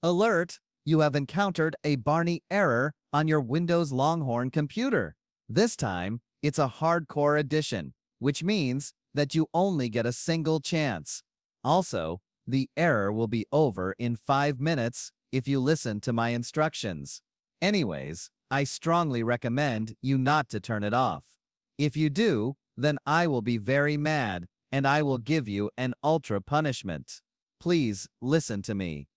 Alert! You have encountered a Barney error on your Windows Longhorn computer. This time, it's a hardcore edition, which means that you only get a single chance. Also, the error will be over in 5 minutes if you listen to my instructions. Anyways, I strongly recommend you not to turn it off. If you do, then I will be very mad and I will give you an ultra punishment. Please listen to me.